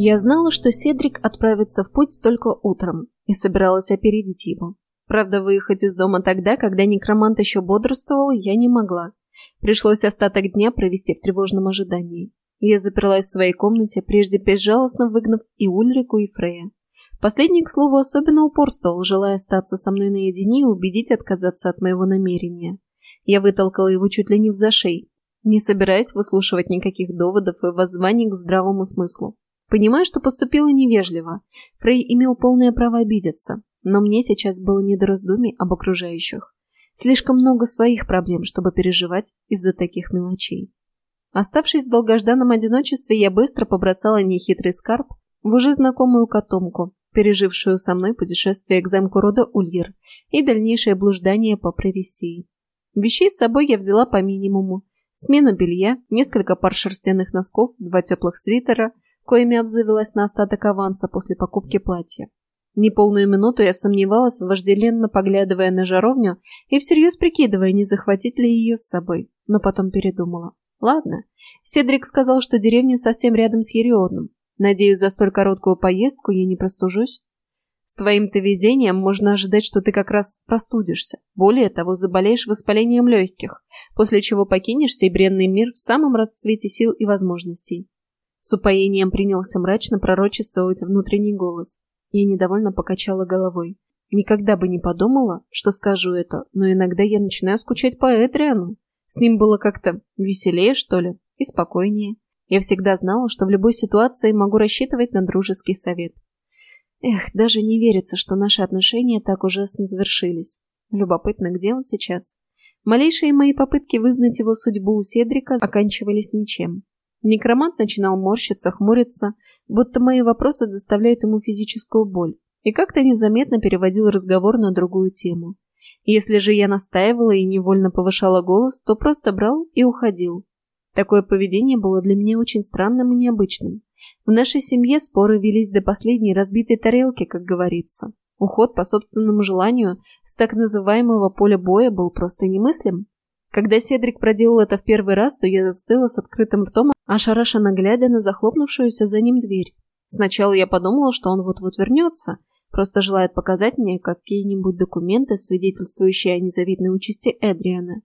Я знала, что Седрик отправится в путь только утром и собиралась опередить его. Правда, выехать из дома тогда, когда некромант еще бодрствовал, я не могла. Пришлось остаток дня провести в тревожном ожидании. Я заперлась в своей комнате, прежде безжалостно выгнав и Ульрику, и Фрея. Последний, к слову, особенно упорствовал, желая остаться со мной наедине и убедить отказаться от моего намерения. Я вытолкала его чуть ли не в зашей, не собираясь выслушивать никаких доводов и воззваний к здравому смыслу. Понимая, что поступила невежливо, Фрей имел полное право обидеться, но мне сейчас было не до раздумий об окружающих. Слишком много своих проблем, чтобы переживать из-за таких мелочей. Оставшись в долгожданном одиночестве, я быстро побросала нехитрый скарб в уже знакомую котомку, пережившую со мной путешествие к замку рода Ульер и дальнейшее блуждание по Прересии. Вещей с собой я взяла по минимуму. Смену белья, несколько пар шерстяных носков, два теплых свитера, коими обзавелась на остаток аванса после покупки платья. Неполную минуту я сомневалась, вожделенно поглядывая на жаровню и всерьез прикидывая, не захватить ли ее с собой, но потом передумала. Ладно, Седрик сказал, что деревня совсем рядом с Ерионом. Надеюсь, за столь короткую поездку я не простужусь. С твоим-то везением можно ожидать, что ты как раз простудишься. Более того, заболеешь воспалением легких, после чего покинешь сей бренный мир в самом расцвете сил и возможностей. С упоением принялся мрачно пророчествовать внутренний голос. Я недовольно покачала головой. Никогда бы не подумала, что скажу это, но иногда я начинаю скучать по Эдриану. С ним было как-то веселее, что ли, и спокойнее. Я всегда знала, что в любой ситуации могу рассчитывать на дружеский совет. Эх, даже не верится, что наши отношения так ужасно завершились. Любопытно, где он сейчас? Малейшие мои попытки вызнать его судьбу у Седрика оканчивались ничем. Некромант начинал морщиться, хмуриться, будто мои вопросы доставляют ему физическую боль, и как-то незаметно переводил разговор на другую тему. Если же я настаивала и невольно повышала голос, то просто брал и уходил, Такое поведение было для меня очень странным и необычным. В нашей семье споры велись до последней разбитой тарелки, как говорится. Уход по собственному желанию с так называемого поля боя был просто немыслим. Когда Седрик проделал это в первый раз, то я застыла с открытым ртом, ошарашенно глядя на захлопнувшуюся за ним дверь. Сначала я подумала, что он вот-вот вернется, просто желает показать мне какие-нибудь документы, свидетельствующие о незавидной участи Эдриана.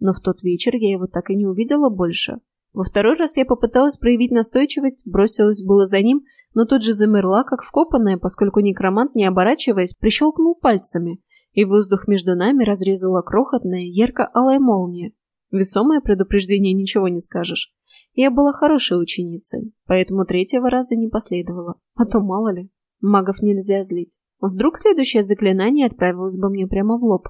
Но в тот вечер я его так и не увидела больше. Во второй раз я попыталась проявить настойчивость, бросилась было за ним, но тут же замерла, как вкопанная, поскольку некромант, не оборачиваясь, прищелкнул пальцами, и воздух между нами разрезала крохотная, ярко-алая молния. Весомое предупреждение ничего не скажешь. Я была хорошей ученицей, поэтому третьего раза не последовало. А то мало ли, магов нельзя злить. Вдруг следующее заклинание отправилось бы мне прямо в лоб.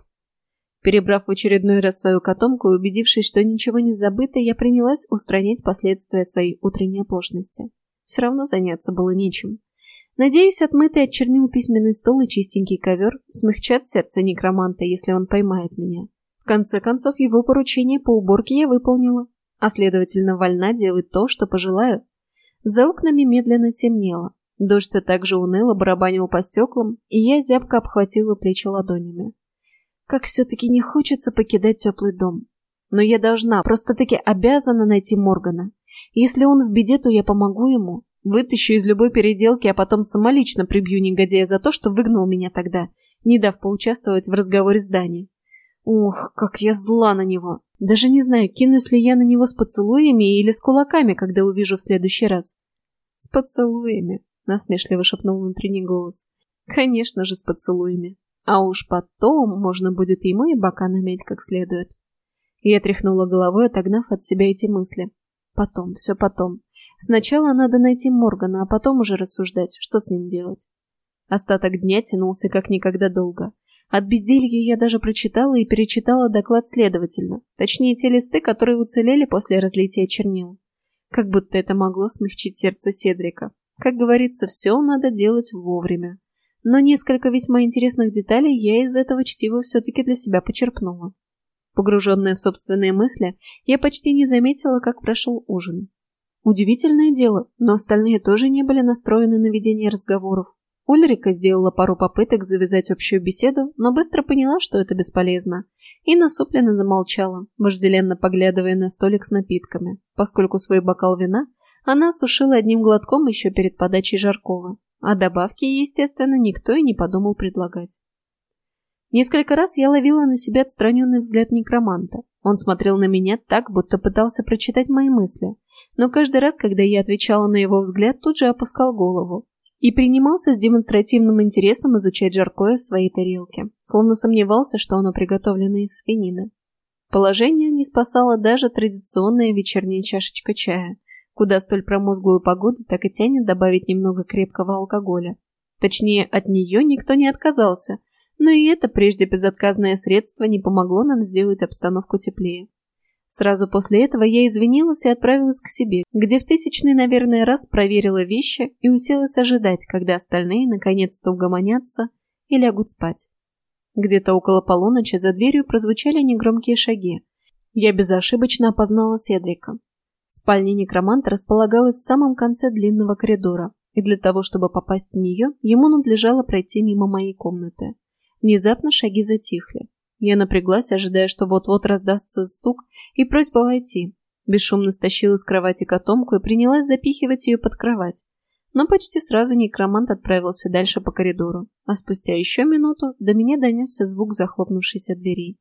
Перебрав в очередной раз свою котомку и убедившись, что ничего не забыто, я принялась устранять последствия своей утренней оплошности. Все равно заняться было нечем. Надеюсь, отмытый от чернил письменный стол и чистенький ковер смягчат сердце некроманта, если он поймает меня. В конце концов, его поручение по уборке я выполнила, а следовательно, вольна делать то, что пожелаю. За окнами медленно темнело. Дождь все так же уныло барабанил по стеклам, и я зябко обхватила плечи ладонями. Как все-таки не хочется покидать теплый дом. Но я должна, просто-таки обязана найти Моргана. Если он в беде, то я помогу ему. Вытащу из любой переделки, а потом самолично прибью негодяя за то, что выгнал меня тогда, не дав поучаствовать в разговоре с Дани. Ох, как я зла на него. Даже не знаю, кинусь ли я на него с поцелуями или с кулаками, когда увижу в следующий раз. С поцелуями, насмешливо шепнул внутренний голос. Конечно же, с поцелуями. А уж потом можно будет ему и бока намять как следует. Я тряхнула головой, отогнав от себя эти мысли. Потом, все потом. Сначала надо найти Моргана, а потом уже рассуждать, что с ним делать. Остаток дня тянулся как никогда долго. От безделья я даже прочитала и перечитала доклад следовательно, точнее те листы, которые уцелели после разлития чернил. Как будто это могло смягчить сердце Седрика. Как говорится, все надо делать вовремя но несколько весьма интересных деталей я из этого чтива все-таки для себя почерпнула. Погруженная в собственные мысли, я почти не заметила, как прошел ужин. Удивительное дело, но остальные тоже не были настроены на ведение разговоров. Ульрика сделала пару попыток завязать общую беседу, но быстро поняла, что это бесполезно, и насупленно замолчала, вожделенно поглядывая на столик с напитками, поскольку свой бокал вина она сушила одним глотком еще перед подачей жаркого, а добавки, естественно, никто и не подумал предлагать. Несколько раз я ловила на себя отстраненный взгляд некроманта. Он смотрел на меня так, будто пытался прочитать мои мысли, но каждый раз, когда я отвечала на его взгляд, тут же опускал голову и принимался с демонстративным интересом изучать жаркое в своей тарелке, словно сомневался, что оно приготовлено из свинины. Положение не спасало даже традиционная вечерняя чашечка чая, куда столь промозглую погоду так и тянет добавить немного крепкого алкоголя. Точнее, от нее никто не отказался, но и это прежде безотказное средство не помогло нам сделать обстановку теплее. Сразу после этого я извинилась и отправилась к себе, где в тысячный, наверное, раз проверила вещи и уселась ожидать, когда остальные наконец-то угомонятся и лягут спать. Где-то около полуночи за дверью прозвучали негромкие шаги. Я безошибочно опознала Седрика. Спальня некроманта располагалась в самом конце длинного коридора, и для того, чтобы попасть в нее, ему надлежало пройти мимо моей комнаты. Внезапно шаги затихли. Я напряглась, ожидая, что вот-вот раздастся стук и просьба войти. Бесшумно стащила с кровати котомку и принялась запихивать ее под кровать. Но почти сразу некромант отправился дальше по коридору, а спустя еще минуту до меня донесся звук захлопнувшейся двери.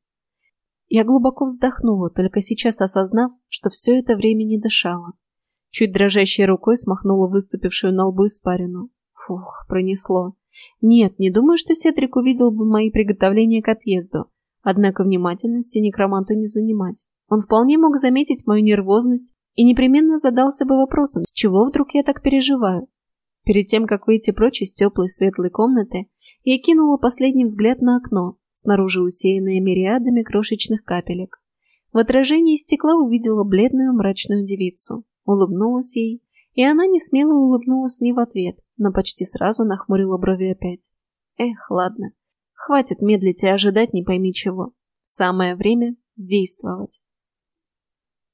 Я глубоко вздохнула, только сейчас осознав, что все это время не дышала. Чуть дрожащей рукой смахнула выступившую на лбу испарину. Фух, пронесло. Нет, не думаю, что Седрик увидел бы мои приготовления к отъезду. Однако внимательности некроманту не занимать. Он вполне мог заметить мою нервозность и непременно задался бы вопросом, с чего вдруг я так переживаю. Перед тем, как выйти прочь из теплой светлой комнаты, я кинула последний взгляд на окно, снаружи усеянное мириадами крошечных капелек. В отражении стекла увидела бледную мрачную девицу, улыбнулась ей, и она не смело улыбнулась мне в ответ, но почти сразу нахмурила брови опять. Эх, ладно, хватит медлить и ожидать не пойми чего. Самое время действовать.